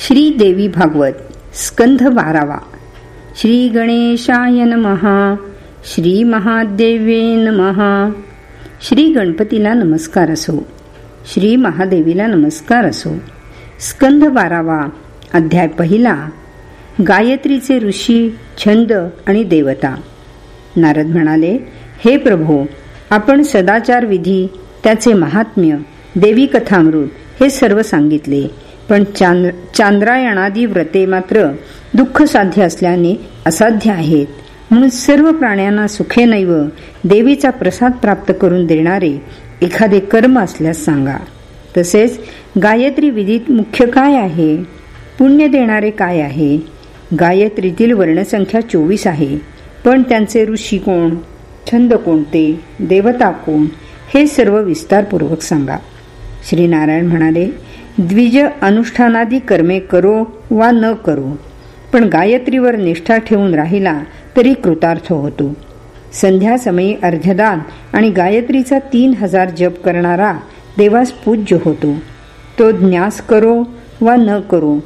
श्री देवी भागवत स्कंध बारावा. श्री गणेशाय नमहा श्री महादेवे नमहा श्री गणपतीला नमस्कार असो. श्री महादेवीला नमस्कार असो. स्कंध बारावा अध्याय पहिला. गायत्रीचे ऋषी छंद आणि देवता. नारद म्हणाले हे प्रभो आपण सदाचार विधी त्याचे महात्म्य देवी कथामृत हे सर्व सांगितले. पण चांद्र चांद्रायणादी व्रते मात्र दुःख साध्य असल्याने असाध्य आहेत. म्हणून सर्व प्राण्यांना सुखे नैव देवीचा प्रसाद प्राप्त करून देणारे एखादे कर्म असल्यास सांगा. तसेच गायत्री विधीत मुख्य काय आहे? पुण्य देणारे काय आहे? गायत्रीतील वर्णसंख्या चोवीस आहे. पण त्यांचे ऋषी कोण? छंद कोणते देवता कोण? हे सर्व विस्तारपूर्वक सांगा. श्री नारायण म्हणाले द्विज अनुष्ठानादी कर्मे करो वा न करो. पण गायत्रीवर निष्ठा ठेवून राहिला तरी कृतार्थ होतो. संध्यासमयी अर्धदान आणि गायत्रीचा तीन हजार जप करणारा देवास पूज्य होतो. तो ज्ञास करो वा न करो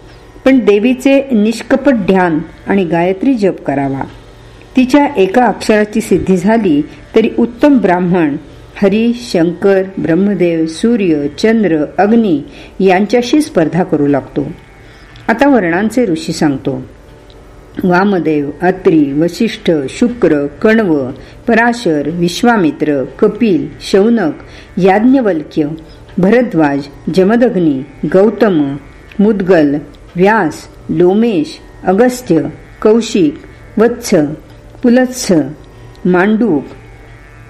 पण देवीचे निष्कपट ध्यान आणि गायत्री जप करावा. तिच्या एका अक्षराची सिद्धी झाली तरी उत्तम ब्राह्मण हरी शंकर ब्रह्मदेव सूर्य चंद्र अग्नी यांच्याशी स्पर्धा करू लागतो. आता वर्णांचे ऋषी सांगतो. वामदेव अत्री वशिष्ठ शुक्र कण्व पराशर विश्वामित्र कपिल शौनक याज्ञवल्क्य भरद्वाज जमदग्नी गौतम मुद्गल व्यास लोमेश अगस्त्य कौशिक वत्स पुलत्स मांडूक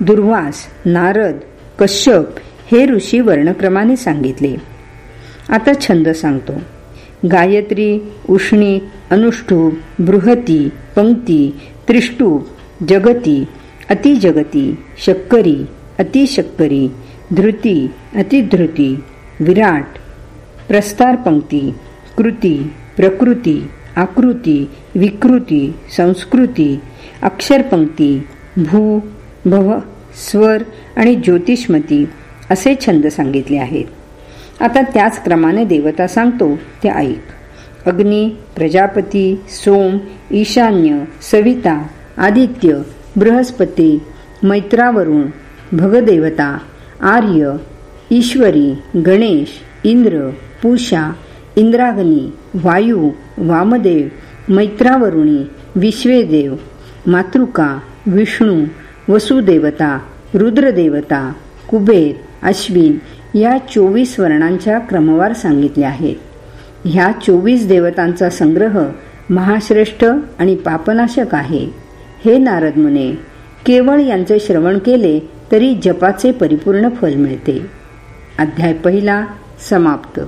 दुर्वास नारद कश्यप हे ऋषी वर्णक्रमाने सांगितले. आता छंद सांगतो. गायत्री उष्णी अनुष्टूप बृहती पंक्ती त्रिष्टूप जगती अतिजगती शक्करी अतिशक्करी धृती अतिधृती विराट प्रस्तार पंक्ती कृती प्रकृती आकृती विकृती संस्कृती अक्षरपंक्ती भू भव स्वर आणि ज्योतिषमती असे छंद सांगितले आहेत. आता त्याच क्रमाने देवता सांगतो ते ऐक. अग्नी प्रजापती सोम ईशान्य सविता आदित्य बृहस्पती मैत्रावरुण भगदेवता आर्य ईश्वरी गणेश इंद्र पूषा इंद्राग्नी वायू वामदेव मैत्रावरुणी विश्वेदेव मातृका विष्णू वसुदेवता रुद्रदेवता कुबेर अश्विन या चोवीस वर्णांच्या क्रमवार सांगितल्या आहेत. ह्या चोवीस देवतांचा संग्रह महाश्रेष्ठ आणि पापनाशक आहे. हे नारद मुने केवळ यांचे श्रवण केले तरी जपाचे परिपूर्ण फल मिळते. अध्याय पहिला समाप्त.